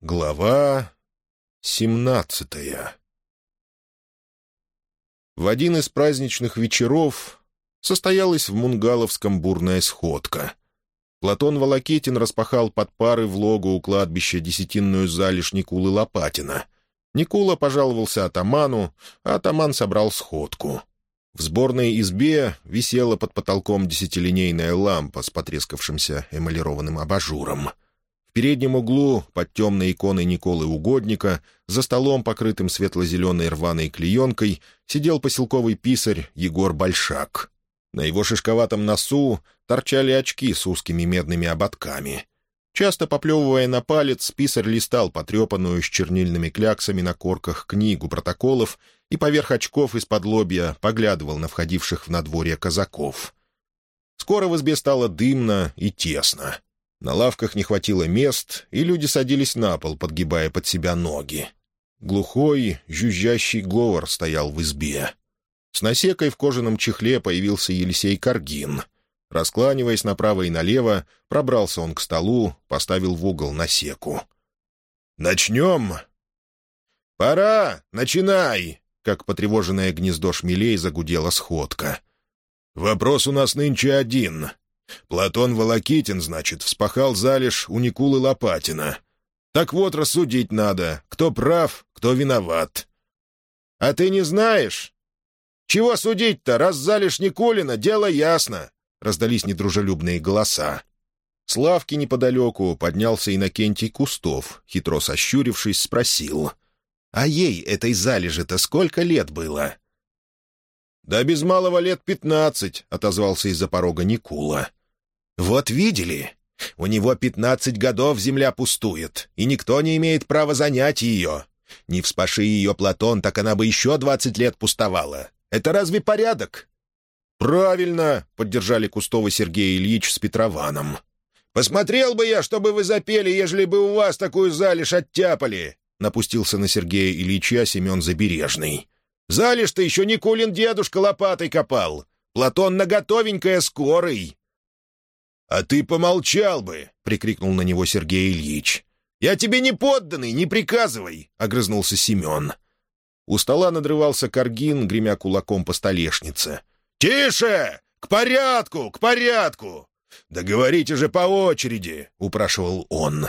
Глава семнадцатая В один из праздничных вечеров состоялась в Мунгаловском бурная сходка. Платон Волокетин распахал под пары в логу у кладбища десятинную залежь Никулы Лопатина. Никула пожаловался атаману, а атаман собрал сходку. В сборной избе висела под потолком десятилинейная лампа с потрескавшимся эмалированным абажуром — переднем углу, под темной иконой Николы Угодника, за столом, покрытым светло-зеленой рваной клеенкой, сидел поселковый писарь Егор Большак. На его шишковатом носу торчали очки с узкими медными ободками. Часто поплевывая на палец, писарь листал потрепанную с чернильными кляксами на корках книгу протоколов и поверх очков из-под лобья поглядывал на входивших в надворье казаков. Скоро в избе стало дымно и тесно. На лавках не хватило мест, и люди садились на пол, подгибая под себя ноги. Глухой, жужжащий говор стоял в избе. С насекой в кожаном чехле появился Елисей Каргин. Раскланиваясь направо и налево, пробрался он к столу, поставил в угол насеку. «Начнем?» «Пора! Начинай!» — как потревоженное гнездо шмелей загудела сходка. «Вопрос у нас нынче один. Платон Волокитин, значит, вспахал залежь у Никулы Лопатина. Так вот, рассудить надо, кто прав, кто виноват. А ты не знаешь? Чего судить-то, раз залежь Никулина, дело ясно. Раздались недружелюбные голоса. С лавки неподалеку поднялся Иннокентий Кустов, хитро сощурившись, спросил. «А ей, этой залежи-то, сколько лет было?» «Да без малого лет пятнадцать», — отозвался из-за порога Никула. «Вот видели? У него пятнадцать годов земля пустует, и никто не имеет права занять ее. Не вспаши ее Платон, так она бы еще двадцать лет пустовала. Это разве порядок?» «Правильно», — поддержали Кустова Сергей Ильич с Петрованом. «Посмотрел бы я, чтобы вы запели, ежели бы у вас такую залежь оттяпали», — напустился на Сергея Ильича Семен Забережный. «Залежь-то еще Никулин дедушка лопатой копал. Платон наготовенькое скорый». «А ты помолчал бы!» — прикрикнул на него Сергей Ильич. «Я тебе не подданный, не приказывай!» — огрызнулся Семен. У стола надрывался Каргин, гремя кулаком по столешнице. «Тише! К порядку! К порядку! Да говорите же по очереди!» — упрашивал он.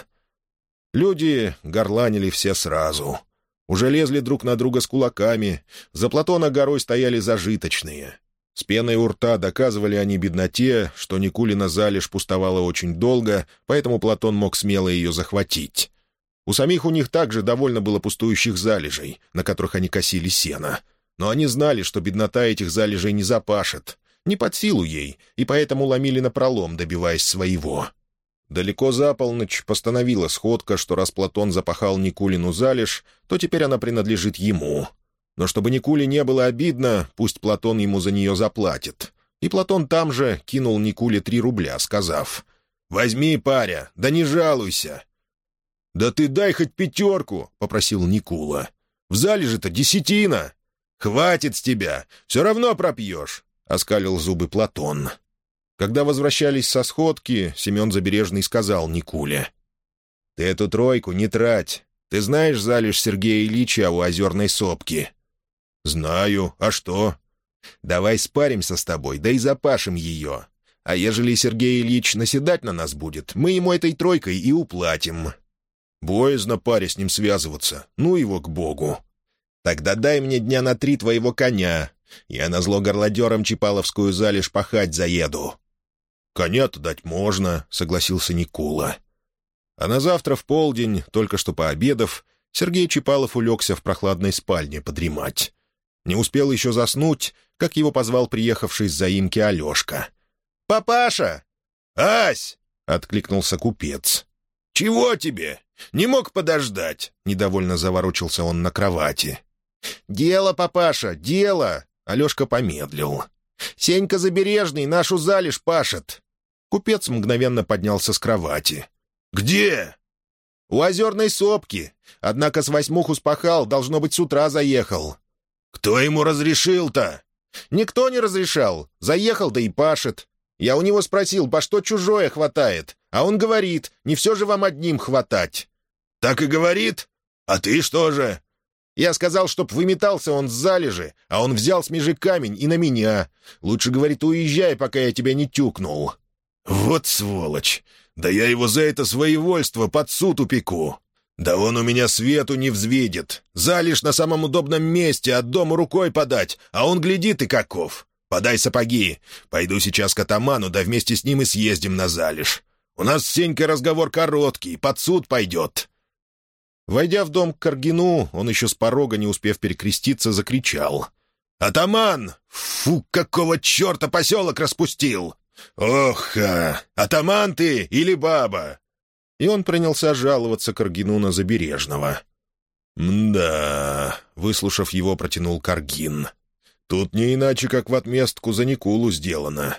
Люди горланили все сразу. Уже лезли друг на друга с кулаками. За Платона горой стояли зажиточные. С пеной у рта доказывали они бедноте, что Никулина залежь пустовала очень долго, поэтому Платон мог смело ее захватить. У самих у них также довольно было пустующих залежей, на которых они косили сено. Но они знали, что беднота этих залежей не запашет, не под силу ей, и поэтому ломили напролом, добиваясь своего. Далеко за полночь постановила сходка, что раз Платон запахал Никулину залежь, то теперь она принадлежит ему — но чтобы Никуле не было обидно, пусть Платон ему за нее заплатит. И Платон там же кинул Никуле три рубля, сказав, «Возьми, паря, да не жалуйся». «Да ты дай хоть пятерку», — попросил Никула. «В зале же-то десятина». «Хватит с тебя, все равно пропьешь», — оскалил зубы Платон. Когда возвращались со сходки, Семен Забережный сказал Никуле. «Ты эту тройку не трать. Ты знаешь залежь Сергея Ильича у озерной сопки?» «Знаю. А что?» «Давай спаримся с тобой, да и запашем ее. А ежели Сергей Ильич наседать на нас будет, мы ему этой тройкой и уплатим». «Боязно паре с ним связываться. Ну его к богу». «Тогда дай мне дня на три твоего коня. Я на зло горлодером Чипаловскую залежь пахать заеду». «Коня-то дать можно», — согласился Никула. А на завтра в полдень, только что пообедав, Сергей Чипалов улегся в прохладной спальне подремать. Не успел еще заснуть, как его позвал приехавший с заимки Алешка. «Папаша!» «Ась!» — откликнулся купец. «Чего тебе? Не мог подождать?» — недовольно заворочился он на кровати. «Дело, папаша, дело!» — Алешка помедлил. «Сенька Забережный нашу залежь пашет!» Купец мгновенно поднялся с кровати. «Где?» «У озерной сопки. Однако с восьмуху спахал, должно быть, с утра заехал. «Кто ему разрешил-то?» «Никто не разрешал. Заехал, да и пашет. Я у него спросил, по что чужое хватает, а он говорит, не все же вам одним хватать». Так и говорит? А ты что же?» Я сказал, чтоб выметался он с залежи, а он взял с межи камень и на меня. Лучше, говорит, уезжай, пока я тебя не тюкнул. Вот сволочь! Да я его за это своевольство под суд упеку. Да он у меня свету не взвидит. Залишь на самом удобном месте, от дома рукой подать, а он глядит и каков. Подай сапоги. Пойду сейчас к атаману, да вместе с ним и съездим на залишь. У нас с Сенькой разговор короткий, под суд пойдет». Войдя в дом к Каргину, он еще с порога, не успев перекреститься, закричал. «Атаман! Фу, какого черта поселок распустил! Ох, а! Атаман ты или баба?» И он принялся жаловаться Каргину на Забережного. «Мда...» — выслушав его, протянул Каргин. «Тут не иначе, как в отместку за Никулу сделано.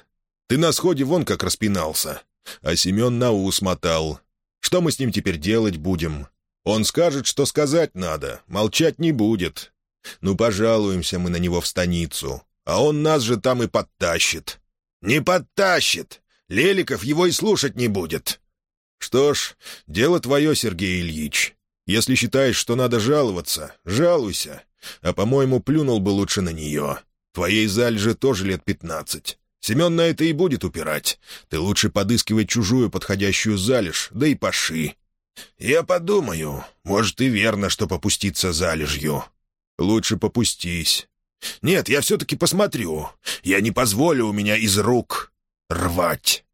Ты на сходе вон как распинался, а Семен на ус мотал. Что мы с ним теперь делать будем? Он скажет, что сказать надо, молчать не будет. Ну, пожалуемся мы на него в станицу, а он нас же там и подтащит». «Не подтащит! Леликов его и слушать не будет!» «Что ж, дело твое, Сергей Ильич. Если считаешь, что надо жаловаться, жалуйся. А, по-моему, плюнул бы лучше на нее. Твоей заль же тоже лет пятнадцать. Семен на это и будет упирать. Ты лучше подыскивай чужую подходящую залежь, да и паши. Я подумаю, может, и верно, что попуститься залежью. Лучше попустись. Нет, я все-таки посмотрю. Я не позволю у меня из рук рвать».